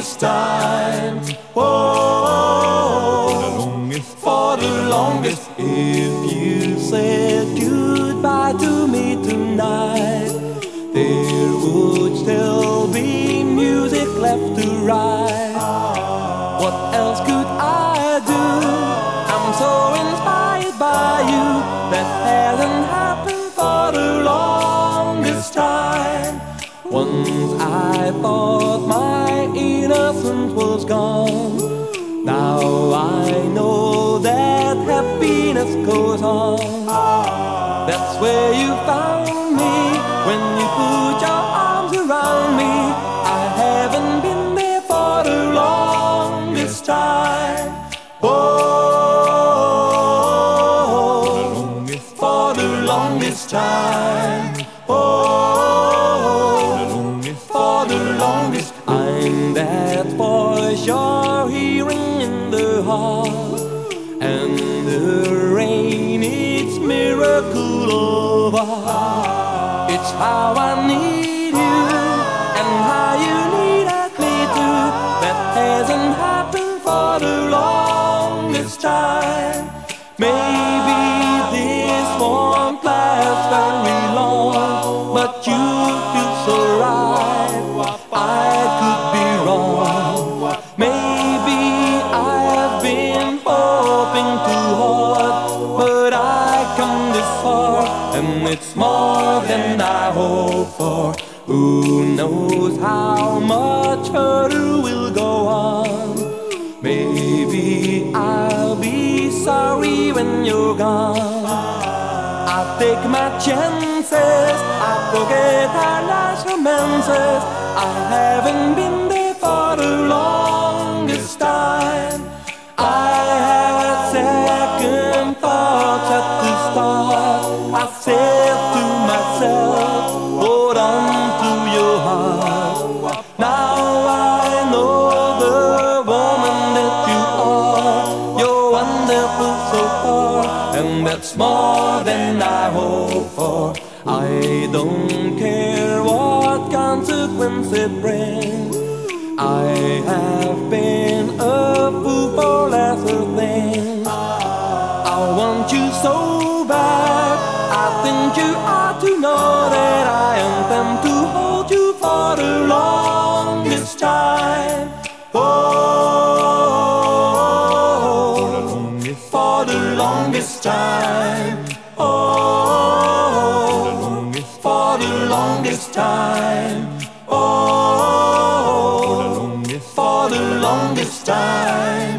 longest time. Oh, for the longest. If you said goodbye to me tonight, there would still be music left to write. What else could I do? I'm so inspired by you. That hasn't happened for the longest time. Once I thought my was gone. Now I know that happiness goes on. That's where you found me when you put your arms around me. I haven't been there for the longest time. Oh, for the longest time. Hall, and the rain, it's miracle of all. It's how I need and it's more than I hope for. Who knows how much further we'll go on? Maybe I'll be sorry when you're gone. I take my chances. I forget our last romances. I haven't been there for the longest time. That's more than I hope for. I don't care what consequence it brings. I have been a fool for lesser things. I want you so bad. I think you ought to know that I intend longest time. Oh, for the longest time. Oh, for the longest time.